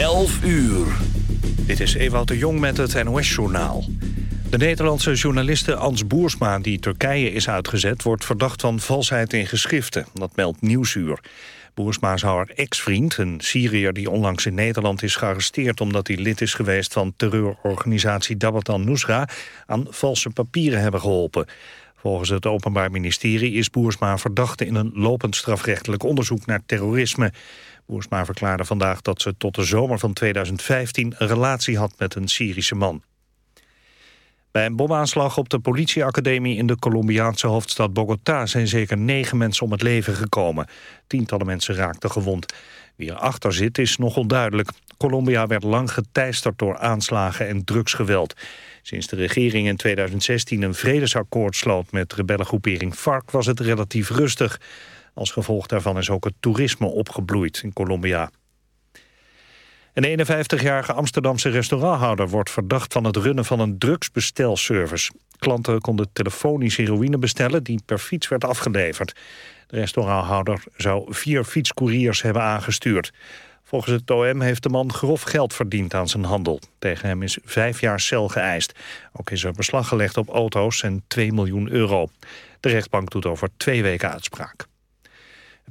11 uur. Dit is Ewout de Jong met het NOS-journaal. De Nederlandse journaliste Ans Boersma, die Turkije is uitgezet... wordt verdacht van valsheid in geschriften. Dat meldt Nieuwsuur. Boersma zou haar ex-vriend, een Syriër die onlangs in Nederland is gearresteerd... omdat hij lid is geweest van terreurorganisatie Dabat al-Nusra... aan valse papieren hebben geholpen. Volgens het Openbaar Ministerie is Boersma verdachte... in een lopend strafrechtelijk onderzoek naar terrorisme... Boersma verklaarde vandaag dat ze tot de zomer van 2015 een relatie had met een Syrische man. Bij een bomaanslag op de politieacademie in de Colombiaanse hoofdstad Bogota zijn zeker negen mensen om het leven gekomen. Tientallen mensen raakten gewond. Wie erachter zit is nog onduidelijk. Colombia werd lang geteisterd door aanslagen en drugsgeweld. Sinds de regering in 2016 een vredesakkoord sloot met rebellengroepering FARC was het relatief rustig. Als gevolg daarvan is ook het toerisme opgebloeid in Colombia. Een 51-jarige Amsterdamse restauranthouder wordt verdacht van het runnen van een drugsbestelservice. Klanten konden telefonisch heroïne bestellen die per fiets werd afgeleverd. De restauranthouder zou vier fietscouriers hebben aangestuurd. Volgens het OM heeft de man grof geld verdiend aan zijn handel. Tegen hem is vijf jaar cel geëist. Ook is er beslag gelegd op auto's en 2 miljoen euro. De rechtbank doet over twee weken uitspraak.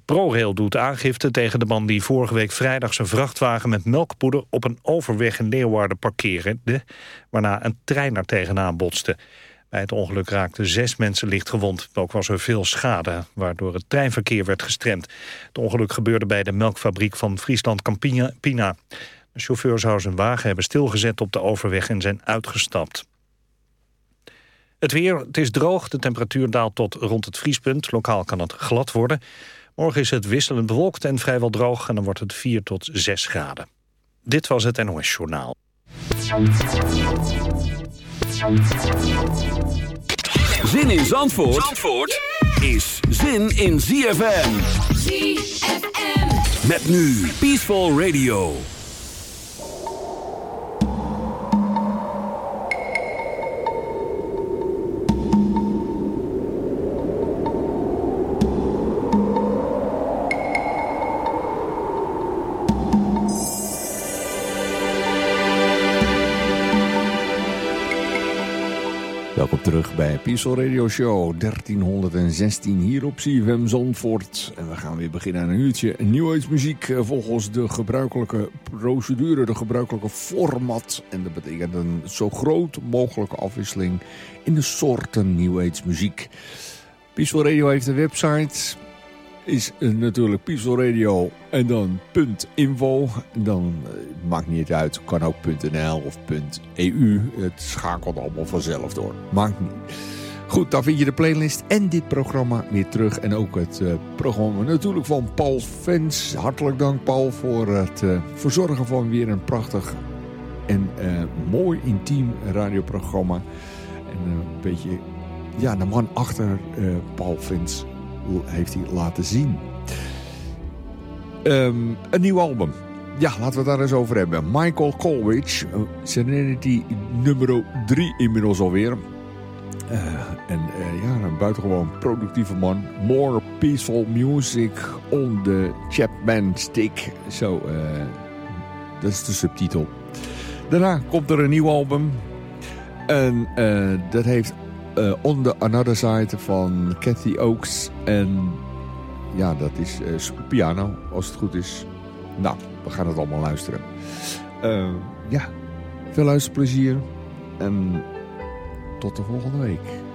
ProRail doet aangifte tegen de man die vorige week vrijdag zijn vrachtwagen met melkpoeder op een overweg in Leeuwarden parkeerde, waarna een trein er tegenaan botste. Bij het ongeluk raakten zes mensen licht gewond. Ook was er veel schade, waardoor het treinverkeer werd gestremd. Het ongeluk gebeurde bij de melkfabriek van Friesland Campina. De chauffeur zou zijn wagen hebben stilgezet op de overweg en zijn uitgestapt. Het weer, het is droog, de temperatuur daalt tot rond het vriespunt. Lokaal kan het glad worden. Morgen is het wisselend bewolkt en vrijwel droog... en dan wordt het 4 tot 6 graden. Dit was het NOS Journaal. Zin in Zandvoort, Zandvoort is zin in ZFM. ZFM. Met nu Peaceful Radio. Peaceful Radio Show 1316 hier op CFM Zandvoort. En we gaan weer beginnen aan een uurtje nieuwheidsmuziek eh, volgens de gebruikelijke procedure, de gebruikelijke format. En dat betekent een zo groot mogelijke afwisseling in de soorten nieuwheidsmuziek. Peaceful Radio heeft een website is natuurlijk Peaceful Radio en dan .info. Dan uh, maakt niet uit, kan ook .nl of .eu. Het schakelt allemaal vanzelf door. Maakt niet. Goed, dan vind je de playlist en dit programma weer terug. En ook het uh, programma natuurlijk van Paul Fens. Hartelijk dank Paul voor het uh, verzorgen van weer een prachtig en mooi intiem radioprogramma. En een beetje, ja, de man achter Paul Fens heeft hij laten zien. Um, een nieuw album. Ja, laten we het daar eens over hebben. Michael Colwich, Serenity nummer 3 inmiddels alweer. Uh, en uh, ja, een buitengewoon productieve man. More peaceful music on the Chapman stick. Zo, dat is de subtitel. Daarna komt er een nieuw album. En dat heeft uh, On the Another Side van Cathy Oaks. En ja, dat is uh, piano, als het goed is. Nou, we gaan het allemaal luisteren. Ja, veel luisterplezier. En tot de volgende week.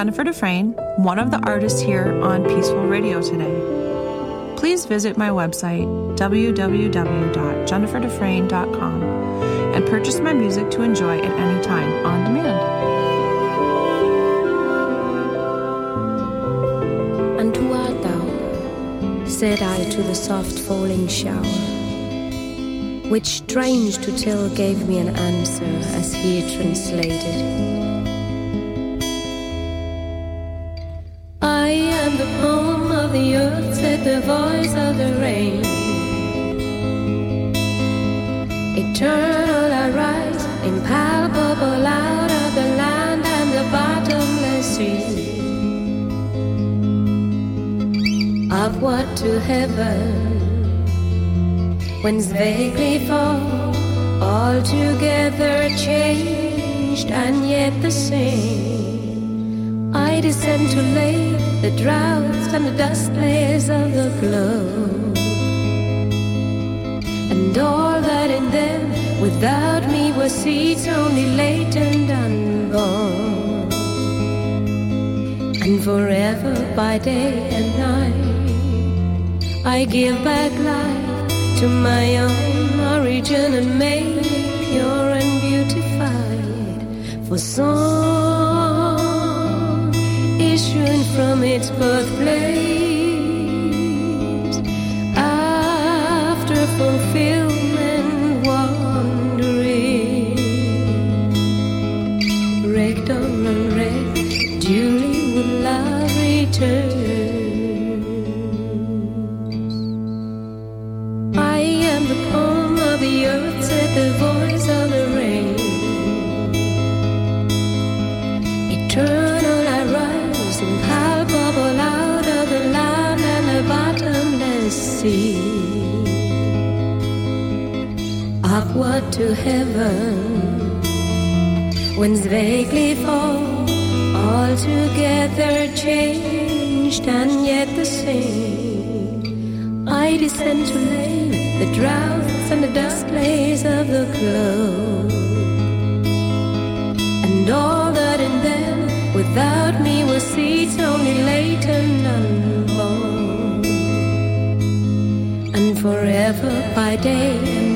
Jennifer Dufresne, one of the artists here on Peaceful Radio today. Please visit my website, www.jenniferdufresne.com, and purchase my music to enjoy at any time on demand. And who art thou? said I to the soft falling shower, which strange to tell gave me an answer as he translated. The voice of the rain. Eternal I rise, impalpable out of the land and the bottomless sea. Upward to heaven, whence vaguely fall, altogether changed and yet the same. I descend to lay the droughts and the dust layers of the globe, and all that in them without me were seeds only latent and unborn, and forever by day and night I give back life to my own origin and make it pure and beautified for song issuing from its birthplace. After fulfillment wandering wrecked on unwrecked duly will love return. I am the poem of the earth said the voice Upward to heaven, winds vaguely fall, altogether changed and yet the same. I descend to lay the droughts and the dust lays of the globe, and all that in them without me were seeds only latent unborn, and forever by day and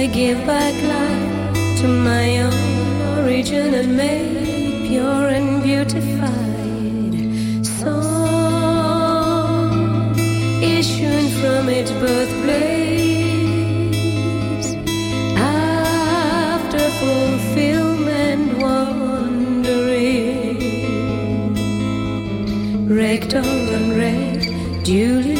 I give back life to my own origin and make pure and beautified song issuing from its birthplace. After fulfillment wandering wrecked or unwrecked duly